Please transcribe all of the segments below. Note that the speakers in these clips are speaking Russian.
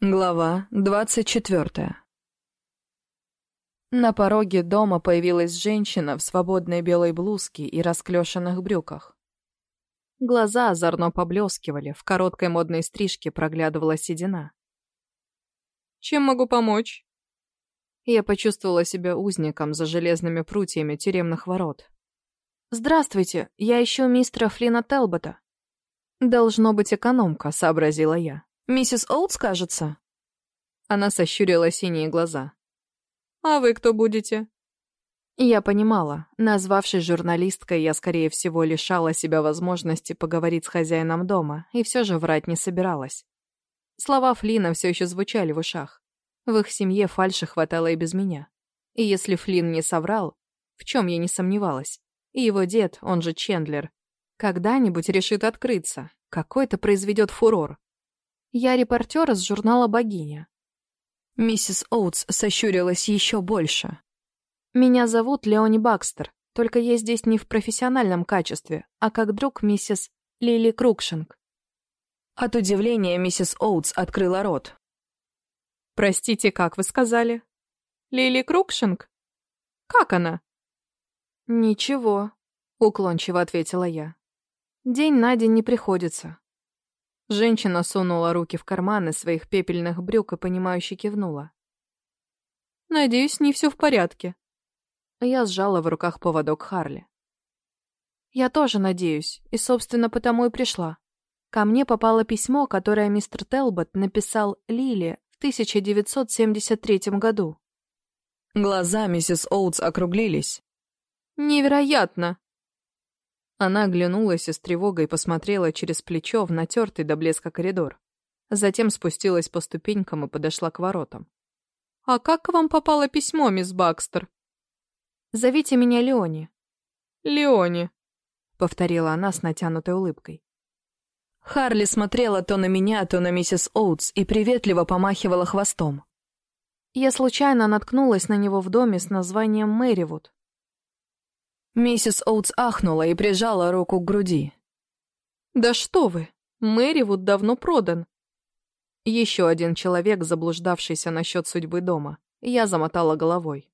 Глава двадцать четвертая. На пороге дома появилась женщина в свободной белой блузке и расклешенных брюках. Глаза озорно поблескивали, в короткой модной стрижке проглядывала седина. «Чем могу помочь?» Я почувствовала себя узником за железными прутьями тюремных ворот. «Здравствуйте, я ищу мистера Флина Телбота». «Должно быть экономка», — сообразила я. «Миссис Оутс, кажется?» Она сощурила синие глаза. «А вы кто будете?» Я понимала, назвавшись журналисткой, я, скорее всего, лишала себя возможности поговорить с хозяином дома, и все же врать не собиралась. Слова Флина все еще звучали в ушах. В их семье фальши хватало и без меня. И если Флин не соврал, в чем я не сомневалась, и его дед, он же Чендлер, когда-нибудь решит открыться, какой-то произведет фурор. Я репортер из журнала «Богиня». Миссис Оутс сощурилась еще больше. «Меня зовут Леони Бакстер, только я здесь не в профессиональном качестве, а как друг миссис Лили Крукшинг». От удивления миссис Оутс открыла рот. «Простите, как вы сказали?» «Лили Крукшинг? Как она?» «Ничего», — уклончиво ответила я. «День на день не приходится. Женщина сунула руки в карманы своих пепельных брюк и, понимающе кивнула. «Надеюсь, не все в порядке». Я сжала в руках поводок Харли. «Я тоже надеюсь, и, собственно, потому и пришла. Ко мне попало письмо, которое мистер Телбот написал Лили в 1973 году». Глаза миссис Оутс округлились. «Невероятно!» Она оглянулась и с тревогой посмотрела через плечо в натертый до блеска коридор. Затем спустилась по ступенькам и подошла к воротам. «А как к вам попало письмо, мисс Бакстер?» «Зовите меня Леони». «Леони», — повторила она с натянутой улыбкой. Харли смотрела то на меня, то на миссис Оутс и приветливо помахивала хвостом. Я случайно наткнулась на него в доме с названием Мэривуд. Миссис Оутс ахнула и прижала руку к груди. «Да что вы! Мэривуд давно продан!» Еще один человек, заблуждавшийся насчет судьбы дома. Я замотала головой.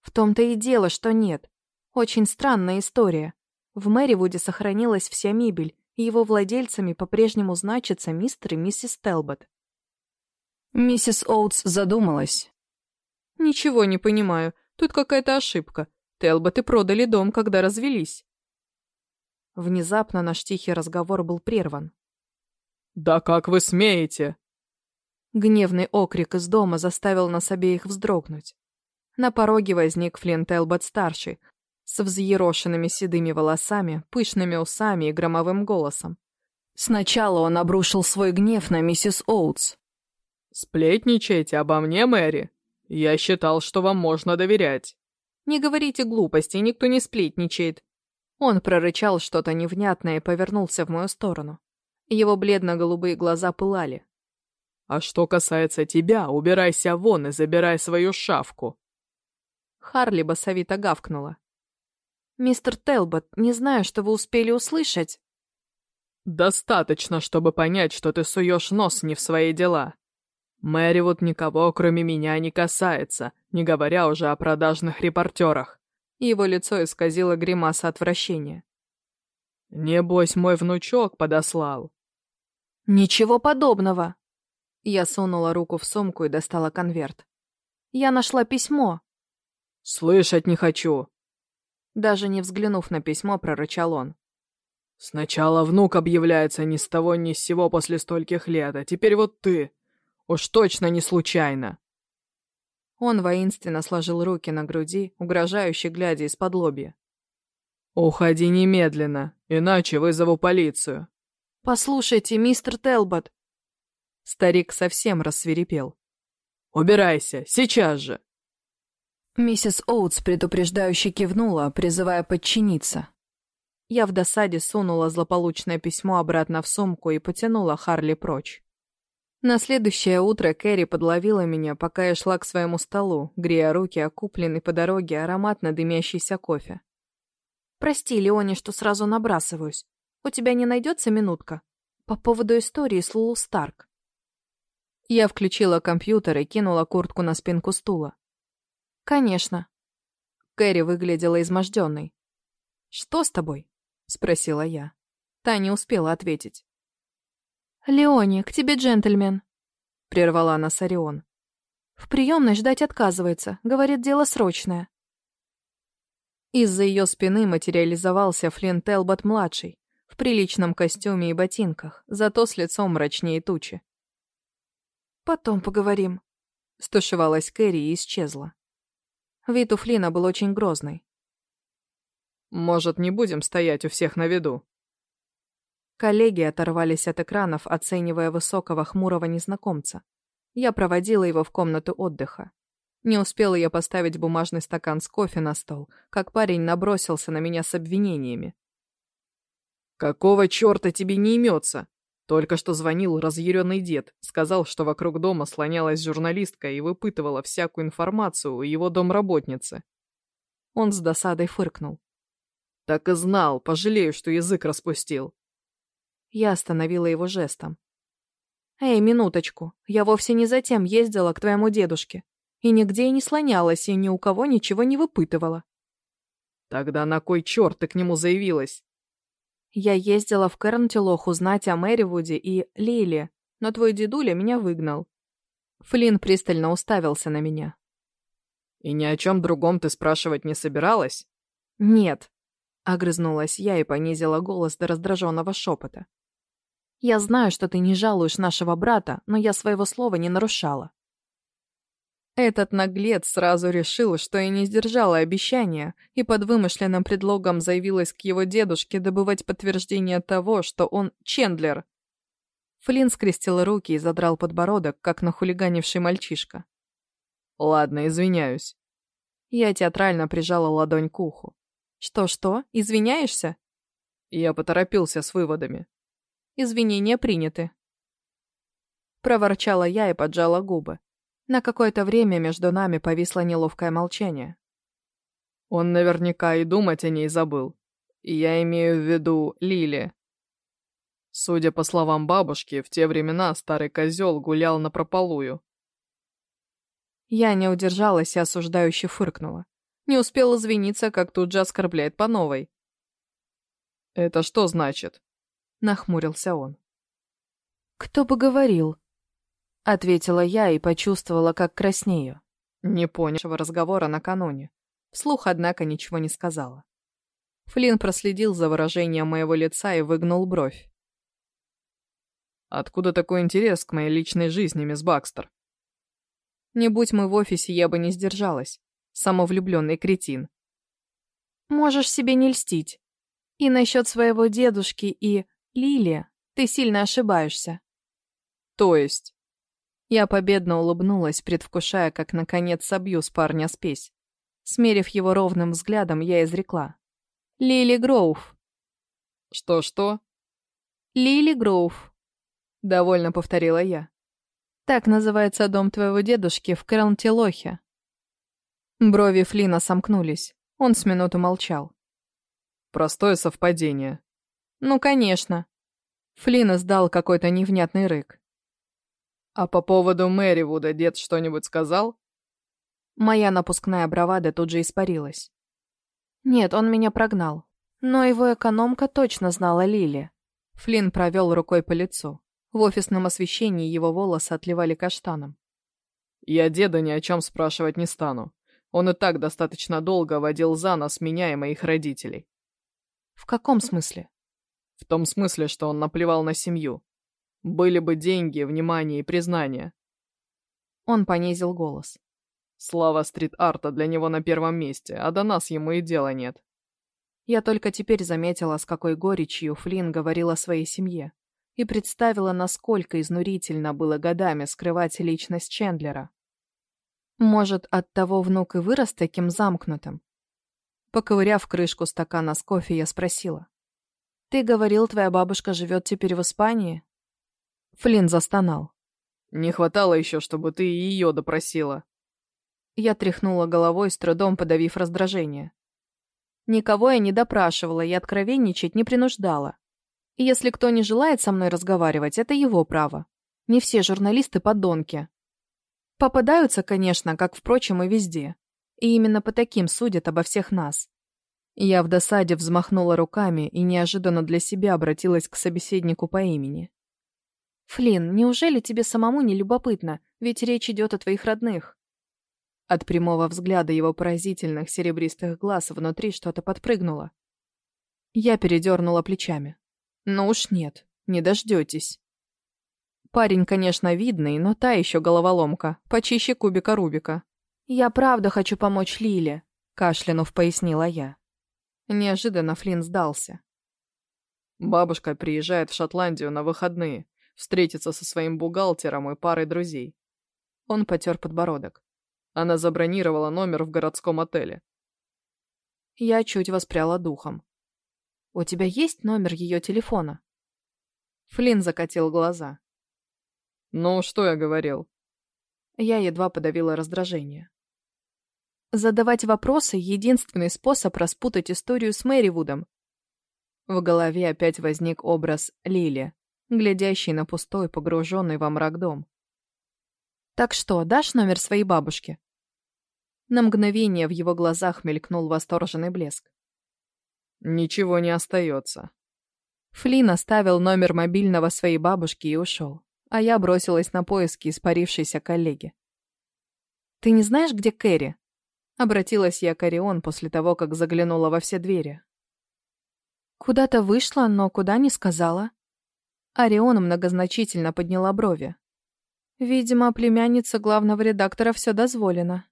В том-то и дело, что нет. Очень странная история. В Мэривуде сохранилась вся мебель, и его владельцами по-прежнему значатся мистер и миссис Телбот. Миссис Оутс задумалась. «Ничего не понимаю. Тут какая-то ошибка. Телботы продали дом, когда развелись. Внезапно наш тихий разговор был прерван. «Да как вы смеете?» Гневный окрик из дома заставил нас обеих вздрогнуть. На пороге возник Флинн Телбот-старший, с взъерошенными седыми волосами, пышными усами и громовым голосом. Сначала он обрушил свой гнев на миссис Оутс. «Сплетничаете обо мне, Мэри? Я считал, что вам можно доверять». Не говорите глупостей, никто не сплетничает. Он прорычал что-то невнятное и повернулся в мою сторону. Его бледно-голубые глаза пылали. «А что касается тебя, убирайся вон и забирай свою шавку!» Харли басовито гавкнула. «Мистер Телбот, не знаю, что вы успели услышать». «Достаточно, чтобы понять, что ты суешь нос не в свои дела. Мэри вот никого, кроме меня, не касается, не говоря уже о продажных репортерах. Его лицо исказило гримаса отвращения. «Небось, мой внучок подослал». «Ничего подобного!» Я сунула руку в сумку и достала конверт. «Я нашла письмо». «Слышать не хочу!» Даже не взглянув на письмо, прорычал он. «Сначала внук объявляется ни с того ни с сего после стольких лет, а теперь вот ты. Уж точно не случайно. Он воинственно сложил руки на груди, угрожающе глядя из-под лобья. «Уходи немедленно, иначе вызову полицию». «Послушайте, мистер Телбот». Старик совсем рассверепел. «Убирайся, сейчас же!» Миссис Оутс предупреждающе кивнула, призывая подчиниться. Я в досаде сунула злополучное письмо обратно в сумку и потянула Харли прочь. На следующее утро Кэрри подловила меня, пока я шла к своему столу, грея руки о купленный по дороге ароматно дымящийся кофе. «Прости, Леони, что сразу набрасываюсь. У тебя не найдется минутка? По поводу истории с Лулу Старк». Я включила компьютер и кинула куртку на спинку стула. «Конечно». Кэрри выглядела изможденной. «Что с тобой?» — спросила я. Та не успела ответить. «Леони, к тебе джентльмен», — прервала нас Орион. «В приемной ждать отказывается, говорит, дело срочное». Из-за ее спины материализовался Флинн Телбот-младший, в приличном костюме и ботинках, зато с лицом мрачнее тучи. «Потом поговорим», — стушевалась Кэрри и исчезла. Вид у Флина был очень грозный. «Может, не будем стоять у всех на виду?» Коллеги оторвались от экранов, оценивая высокого хмурого незнакомца. Я проводила его в комнату отдыха. Не успела я поставить бумажный стакан с кофе на стол, как парень набросился на меня с обвинениями. «Какого черта тебе не имется?» Только что звонил разъяренный дед, сказал, что вокруг дома слонялась журналистка и выпытывала всякую информацию у его домработницы. Он с досадой фыркнул. «Так и знал, пожалею, что язык распустил». Я остановила его жестом. «Эй, минуточку, я вовсе не затем ездила к твоему дедушке. И нигде и не слонялась, и ни у кого ничего не выпытывала». «Тогда на кой черт ты к нему заявилась?» Я ездила в Кернтилох узнать о Мэривуде и Лиле, но твой дедуля меня выгнал. Флинн пристально уставился на меня. «И ни о чем другом ты спрашивать не собиралась?» «Нет», — огрызнулась я и понизила голос до раздраженного шепота. «Я знаю, что ты не жалуешь нашего брата, но я своего слова не нарушала. Этот наглец сразу решил, что я не сдержала обещания, и под вымышленным предлогом заявилась к его дедушке добывать подтверждение того, что он Чендлер. Флинн скрестил руки и задрал подбородок, как нахулиганивший мальчишка. «Ладно, извиняюсь». Я театрально прижала ладонь к уху. «Что-что? Извиняешься?» Я поторопился с выводами. «Извинения приняты». Проворчала я и поджала губы. На какое-то время между нами повисло неловкое молчание. Он наверняка и думать о ней забыл. Я имею в виду Лили. Судя по словам бабушки, в те времена старый козел гулял на прополую. Я не удержалась и осуждающе фыркнула. Не успел извиниться, как тут же оскорбляет по новой. «Это что значит?» — нахмурился он. «Кто бы говорил?» — ответила я и почувствовала, как краснею. Не понявшего разговора накануне. Вслух, однако, ничего не сказала. Флинн проследил за выражением моего лица и выгнул бровь. «Откуда такой интерес к моей личной жизни, мисс Бакстер?» «Не будь мы в офисе, я бы не сдержалась. Самовлюбленный кретин». «Можешь себе не льстить. И насчет своего дедушки и Лили ты сильно ошибаешься». «То есть?» Я победно улыбнулась, предвкушая, как наконец собью с парня спесь. Смерив его ровным взглядом, я изрекла. «Лили Гроув». «Что-что?» «Лили Гроув», — довольно повторила я. «Так называется дом твоего дедушки в Крэлнтилохе». Брови Флина сомкнулись. Он с минуту молчал. «Простое совпадение». «Ну, конечно». Флин издал какой-то невнятный рык. «А по поводу Мэривуда дед что-нибудь сказал?» Моя напускная бравада тут же испарилась. Нет, он меня прогнал. Но его экономка точно знала Лили. Флинн провел рукой по лицу. В офисном освещении его волосы отливали каштаном. «Я деда ни о чем спрашивать не стану. Он и так достаточно долго водил за нас меня и моих родителей». «В каком смысле?» «В том смысле, что он наплевал на семью. Были бы деньги, внимание и признание. Он понизил голос. Слава стрит-арта для него на первом месте, а до нас ему и дела нет. Я только теперь заметила, с какой горечью Флинн говорил о своей семье, и представила, насколько изнурительно было годами скрывать личность Чендлера. Может, оттого внук и вырос таким замкнутым? Поковыряв крышку стакана с кофе, я спросила. «Ты говорил, твоя бабушка живет теперь в Испании?» Флинн застонал. «Не хватало еще, чтобы ты ее допросила». Я тряхнула головой, с трудом подавив раздражение. Никого я не допрашивала и откровенничать не принуждала. И если кто не желает со мной разговаривать, это его право. Не все журналисты подонки. Попадаются, конечно, как, впрочем, и везде. И именно по таким судят обо всех нас. Я в досаде взмахнула руками и неожиданно для себя обратилась к собеседнику по имени. «Флинн, неужели тебе самому не любопытно? Ведь речь идет о твоих родных». От прямого взгляда его поразительных серебристых глаз внутри что-то подпрыгнуло. Я передернула плечами. «Ну уж нет, не дождетесь». Парень, конечно, видный, но та еще головоломка, почище кубика Рубика. «Я правда хочу помочь Лиле», — кашлянув пояснила я. Неожиданно Флинн сдался. Бабушка приезжает в Шотландию на выходные, встретиться со своим бухгалтером и парой друзей. Он потер подбородок. Она забронировала номер в городском отеле. Я чуть воспряла духом. «У тебя есть номер ее телефона?» Флинн закатил глаза. «Ну, что я говорил?» Я едва подавила раздражение. Задавать вопросы — единственный способ распутать историю с Мэривудом. В голове опять возник образ Лили, глядящий на пустой, погруженный во мрак дом. «Так что, дашь номер своей бабушки?» На мгновение в его глазах мелькнул восторженный блеск. «Ничего не остается». Флинн оставил номер мобильного своей бабушки и ушел, а я бросилась на поиски испарившейся коллеги. «Ты не знаешь, где Кэрри?» Обратилась я к Орион после того, как заглянула во все двери. Куда-то вышла, но куда не сказала. Орион многозначительно подняла брови. Видимо, племянница главного редактора все дозволено.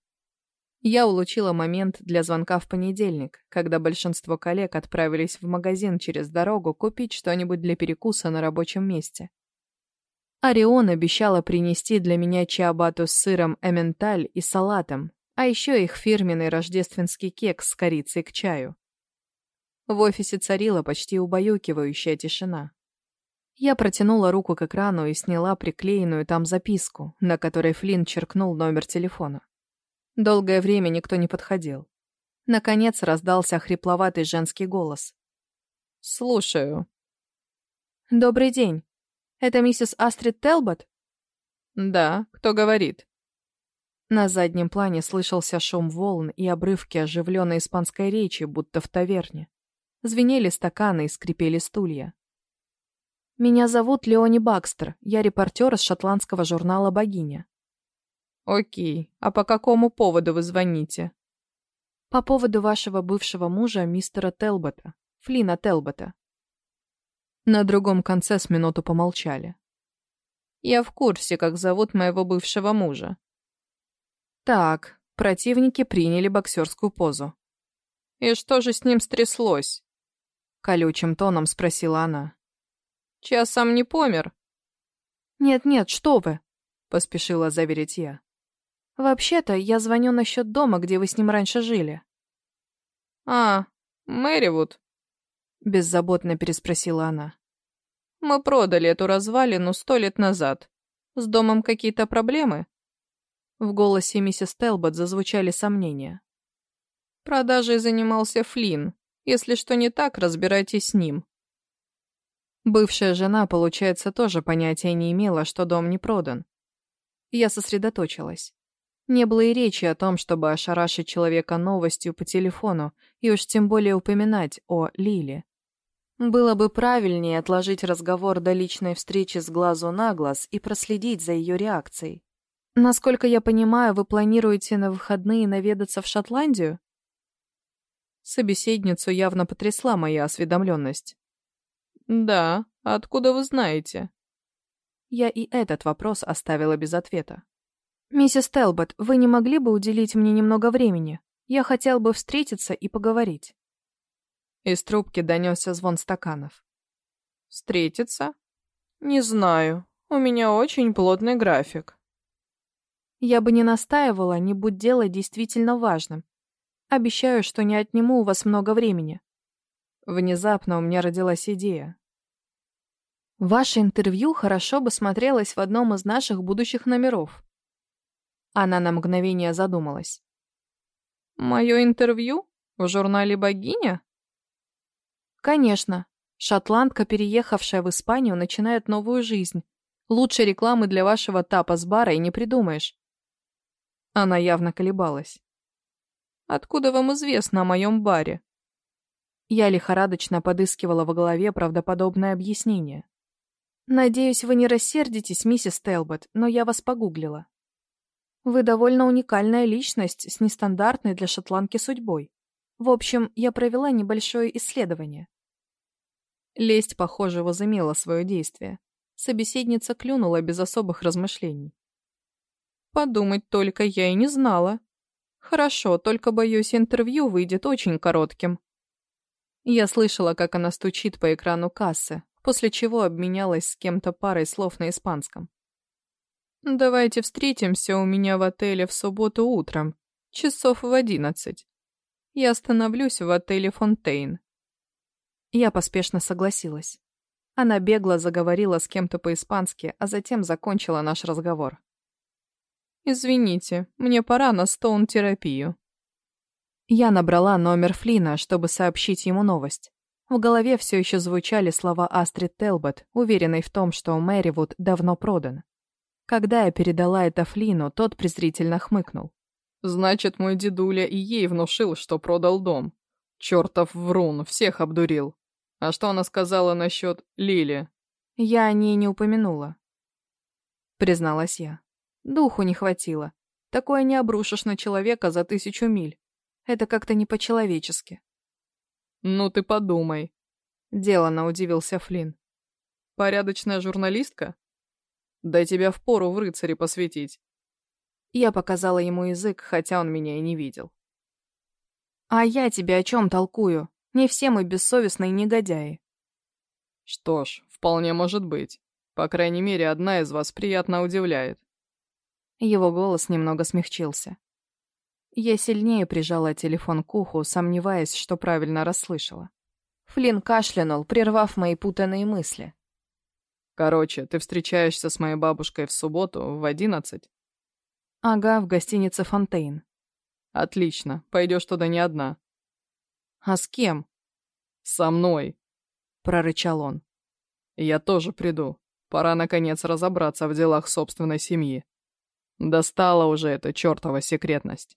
Я улучила момент для звонка в понедельник, когда большинство коллег отправились в магазин через дорогу купить что-нибудь для перекуса на рабочем месте. Орион обещала принести для меня чиабату с сыром эменталь и салатом, а еще их фирменный рождественский кекс с корицей к чаю. В офисе царила почти убаюкивающая тишина. Я протянула руку к экрану и сняла приклеенную там записку, на которой Флинн черкнул номер телефона. Долгое время никто не подходил. Наконец раздался хрипловатый женский голос. «Слушаю». «Добрый день. Это миссис Астрид Телбот?» «Да, кто говорит?» На заднем плане слышался шум волн и обрывки оживленной испанской речи, будто в таверне. Звенели стаканы и скрипели стулья. «Меня зовут Леони Бакстер. Я репортер из шотландского журнала «Богиня». «Окей. А по какому поводу вы звоните?» «По поводу вашего бывшего мужа, мистера Телбота. Флина Телбота». На другом конце с минуту помолчали. «Я в курсе, как зовут моего бывшего мужа. Так, противники приняли боксерскую позу. «И что же с ним стряслось?» Колючим тоном спросила она. «Часом не помер?» «Нет-нет, что вы!» Поспешила заверить я. «Вообще-то, я звоню насчет дома, где вы с ним раньше жили». «А, Мэривуд?» Беззаботно переспросила она. «Мы продали эту развалину сто лет назад. С домом какие-то проблемы?» В голосе миссис Телбот зазвучали сомнения. Продажей занимался Флинн. Если что не так, разбирайтесь с ним. Бывшая жена, получается, тоже понятия не имела, что дом не продан. Я сосредоточилась. Не было и речи о том, чтобы ошарашить человека новостью по телефону, и уж тем более упоминать о Лиле. Было бы правильнее отложить разговор до личной встречи с глазу на глаз и проследить за ее реакцией. Насколько я понимаю, вы планируете на выходные наведаться в Шотландию? Собеседницу явно потрясла моя осведомленность. Да, откуда вы знаете? Я и этот вопрос оставила без ответа. «Миссис Телбот, вы не могли бы уделить мне немного времени? Я хотел бы встретиться и поговорить». Из трубки донесся звон стаканов. «Встретиться? Не знаю. У меня очень плотный график. Я бы не настаивала, не будь дело действительно важным. Обещаю, что не отниму у вас много времени. Внезапно у меня родилась идея. Ваше интервью хорошо бы смотрелось в одном из наших будущих номеров. Она на мгновение задумалась. Мое интервью? В журнале «Богиня»? Конечно. Шотландка, переехавшая в Испанию, начинает новую жизнь. Лучшей рекламы для вашего тапа с бара и не придумаешь. Она явно колебалась. Откуда вам известно о моем баре? Я лихорадочно подыскивала во голове правдоподобное объяснение. Надеюсь, вы не рассердитесь, миссис Телбот, но я вас погуглила. Вы довольно уникальная личность с нестандартной для шотландки судьбой. В общем, я провела небольшое исследование. Лесть, похоже, возымела свое действие. Собеседница клюнула без особых размышлений. Подумать только я и не знала. Хорошо, только, боюсь, интервью выйдет очень коротким. Я слышала, как она стучит по экрану кассы, после чего обменялась с кем-то парой слов на испанском. «Давайте встретимся у меня в отеле в субботу утром, часов в одиннадцать. Я остановлюсь в отеле «Фонтейн». Я поспешно согласилась. Она бегло заговорила с кем-то по-испански, а затем закончила наш разговор. «Извините, мне пора на стоун-терапию». Я набрала номер Флина, чтобы сообщить ему новость. В голове все еще звучали слова Астрид Телбот, уверенной в том, что Мэривуд давно продан. Когда я передала это Флину, тот презрительно хмыкнул. «Значит, мой дедуля и ей внушил, что продал дом. Чертов врун, всех обдурил. А что она сказала насчет Лили?» «Я о ней не упомянула», — призналась я. Духу не хватило. Такое не обрушишь на человека за тысячу миль. Это как-то не по-человечески. «Ну ты подумай», — делано удивился Флинн. «Порядочная журналистка? Да тебя впору в рыцаре посвятить». Я показала ему язык, хотя он меня и не видел. «А я тебе о чем толкую? Не все мы бессовестные негодяи». «Что ж, вполне может быть. По крайней мере, одна из вас приятно удивляет». Его голос немного смягчился. Я сильнее прижала телефон к уху, сомневаясь, что правильно расслышала. Флинн кашлянул, прервав мои путанные мысли. «Короче, ты встречаешься с моей бабушкой в субботу в одиннадцать?» «Ага, в гостинице «Фонтейн». «Отлично, пойдешь туда не одна». «А с кем?» «Со мной», — прорычал он. «Я тоже приду. Пора, наконец, разобраться в делах собственной семьи». Достала уже эта чертова секретность.